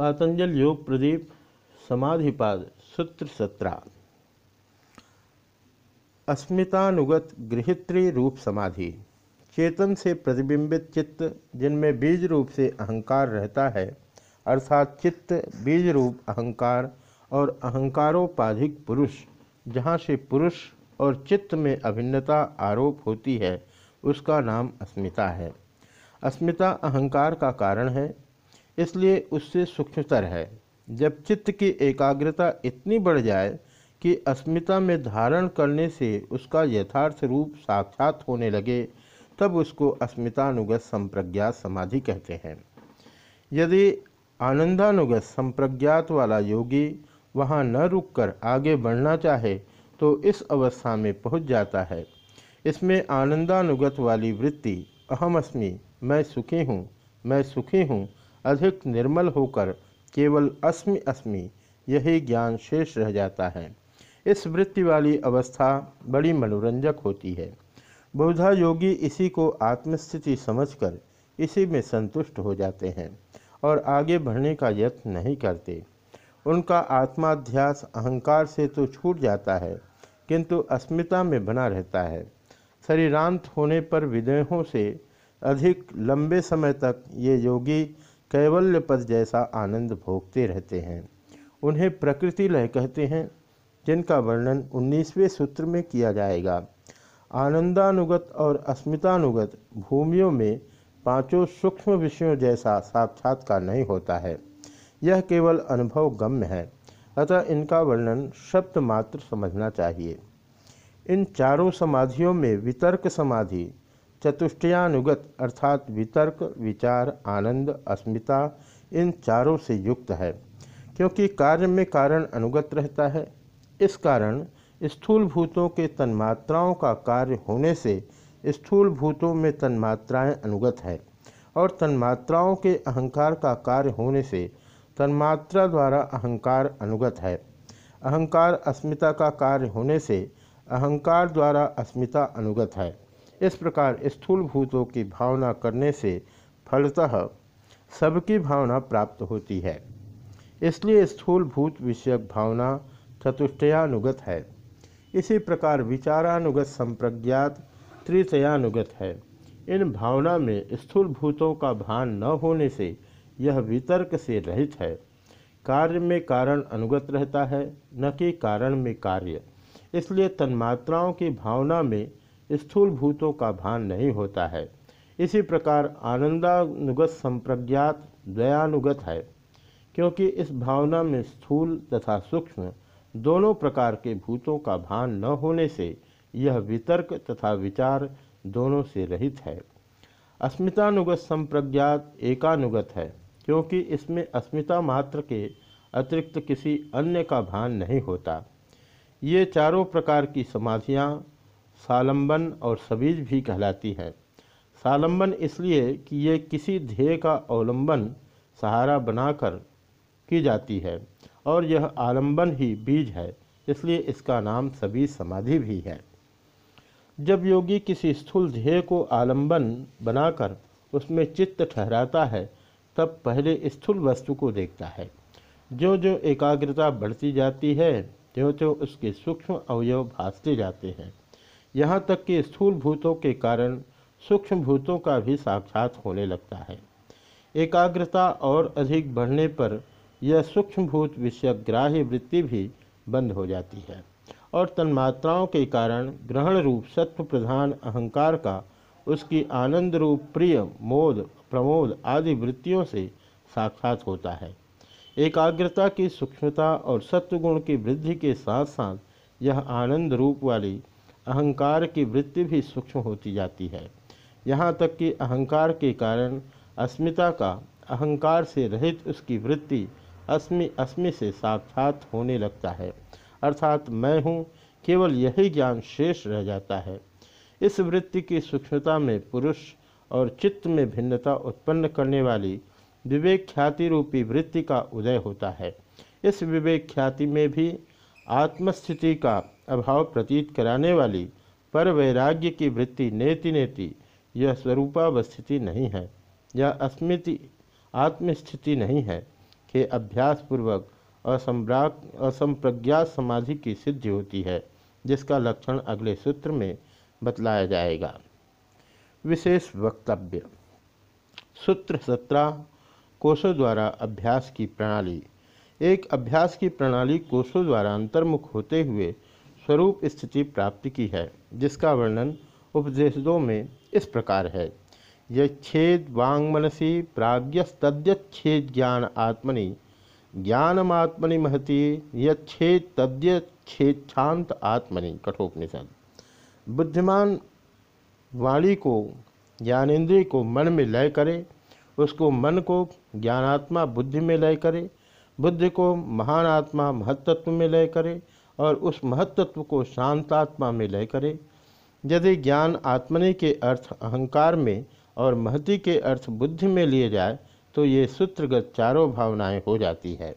पातंजल योग प्रदीप समाधिपाद, सूत्र सत्रह। अस्मितानुगत गृहित्री रूप समाधि, चेतन से प्रतिबिंबित चित्त, जिनमें बीज रूप से अहंकार रहता है, अर्थात चित्त, बीज रूप अहंकार और अहंकारोपाधिक पुरुष, जहाँ से पुरुष और चित्त में अभिन्नता आरोप होती है, उसका नाम अस्मिता है। अस्मिता अहंकार का कारण है इसलिए उससे सूक्ष्मतर है। जब चित्त की एकाग्रता इतनी बढ़ जाए कि अस्मिता में धारण करने से उसका यथार्थ रूप साक्षात होने लगे, तब उसको अस्मितानुगत संप्रज्ञात समाधि कहते हैं। यदि आनंदानुगत संप्रज्ञात वाला योगी वहाँ न रुककर आगे बढ़ना चाहे तो इस अवस्था में पहुँच जाता है। इसमें आनंदानुगत वाली वृत्ति अहमअस्मि मैं सुखी हूँ, मैं सुखी हूँ अधिक निर्मल होकर केवल अस्मि अस्मि यही ज्ञान शेष रह जाता है। इस वृत्ति वाली अवस्था बड़ी मनोरंजक होती है। बहुधा योगी इसी को आत्मस्थिति समझकर इसी में संतुष्ट हो जाते हैं और आगे बढ़ने का यत्न नहीं करते। उनका आत्माध्यास अहंकार से तो छूट जाता है, किंतु अस्मिता में बना रहता है। शरीरांत होने पर विदेहों से अधिक लंबे समय तक ये योगी कैवल्य पद जैसा आनंद भोगते रहते हैं। उन्हें प्रकृति लय कहते हैं, जिनका वर्णन 19वें सूत्र में किया जाएगा। आनंदानुगत और अस्मितानुगत भूमियों में पाँचों सूक्ष्म विषयों जैसा साक्षात्कार नहीं होता है। यह केवल अनुभव गम्य है, अतः इनका वर्णन शब्द मात्र समझना चाहिए। इन चारों समाधियों में वितर्क समाधि चतुष्टयानुगत अर्थात वितर्क, विचार, आनंद, अस्मिता, इन चारों से युक्त है, क्योंकि कार्य में कारण अनुगत रहता है। इस कारण स्थूल भूतों के तन्मात्राओं का कार्य होने से स्थूल भूतों में तन्मात्राएँ अनुगत है और तन्मात्राओं के अहंकार का कार्य होने से तन्मात्रा द्वारा अहंकार अनुगत है। अहंकार अस्मिता का कार्य होने से अहंकार द्वारा अस्मिता अनुगत है। इस प्रकार स्थूल भूतों की भावना करने से फलतः सबकी भावना प्राप्त होती है। इसलिए स्थूल भूत विषयक भावना चतुष्टयानुगत है। इसी प्रकार विचारानुगत संप्रज्ञात तृतयानुगत है। इन भावना में स्थूल भूतों का भान न होने से यह वितर्क से रहित है। कार्य में कारण अनुगत रहता है, न कि कारण में कार्य। इसलिए तन्मात्राओं की भावना में स्थूल भूतों का भान नहीं होता है। इसी प्रकार आनंदानुगत संप्रज्ञात दयानुगत है, क्योंकि इस भावना में स्थूल तथा सूक्ष्म दोनों प्रकार के भूतों का भान न होने से यह वितर्क तथा विचार दोनों से रहित है। अस्मितानुगत संप्रज्ञात एकानुगत है, क्योंकि इसमें अस्मिता मात्र के अतिरिक्त किसी अन्य का भान नहीं होता। ये चारों प्रकार की समाधियाँ सालंबन और सबीज भी कहलाती है। सालंबन इसलिए कि ये किसी ध्येय का अवलंबन सहारा बनाकर की जाती है, और यह आलंबन ही बीज है, इसलिए इसका नाम सभी समाधि भी है। जब योगी किसी स्थूल ध्येय को आलंबन बनाकर उसमें चित्त ठहराता है, तब पहले स्थूल वस्तु को देखता है। जो जो एकाग्रता बढ़ती जाती है त्यों त्यों उसके सूक्ष्म अवयव भासते जाते हैं। यहाँ तक कि स्थूल भूतों के कारण सूक्ष्म भूतों का भी साक्षात होने लगता है। एकाग्रता और अधिक बढ़ने पर यह सूक्ष्म भूत विषयक ग्राह्य वृत्ति भी बंद हो जाती है और तन्मात्राओं के कारण ग्रहण रूप, सत्व प्रधान अहंकार का, उसकी आनंद रूप, प्रिय, मोद, प्रमोद आदि वृत्तियों से साक्षात होता है। एकाग्रता की सूक्ष्मता और सत्वगुण की वृद्धि के साथ साथ यह आनंद रूप वाली अहंकार की वृत्ति भी सूक्ष्म होती जाती है। यहाँ तक कि अहंकार के कारण अस्मिता का अहंकार से रहित उसकी वृत्ति अस्मि अस्मि से साक्षात होने लगता है। अर्थात मैं हूँ, केवल यही ज्ञान शेष रह जाता है। इस वृत्ति की सूक्ष्मता में पुरुष और चित्त में भिन्नता उत्पन्न करने वाली विवेक ख्याति रूपी वृत्ति का उदय होता है। इस विवेक ख्याति में भी आत्मस्थिति का अभाव प्रतीत कराने वाली पर वैराग्य की वृत्ति नेति नेति, यह स्वरूपावस्थिति नहीं है यह अस्मृति आत्मस्थिति नहीं है के अभ्यास पूर्वक असंप्राग असंप्रज्ञात समाधि की सिद्धि होती है, जिसका लक्षण अगले सूत्र में बतलाया जाएगा। विशेष वक्तव्य। सूत्र सत्रह, कोषों द्वारा अभ्यास की प्रणाली। एक अभ्यास की प्रणाली कोषों द्वारा अंतर्मुख होते हुए स्वरूप स्थिति प्राप्ति की है, जिसका वर्णन उपदेशों में इस प्रकार है। यछेद वांग मनसी प्राज्ञस्तद्यच्छेद ज्ञान आत्मनि, ज्ञानमात्मनि महति यच्छेद तद्यच्छेच्छांत आत्मनि। कठोपनिषद। बुद्धिमान वाणी को, ज्ञानेन्द्रिय को मन में लय करे, उसको मन को ज्ञानात्मा बुद्धि में लय करे, बुद्धि को महान आत्मा महत्त्व में लय करे और उस महत्त्व को शांतात्मा में लय करे। यदि ज्ञान आत्मने के अर्थ अहंकार में और महति के अर्थ बुद्धि में लिए जाए तो ये सूत्रगत चारों भावनाएँ हो जाती है।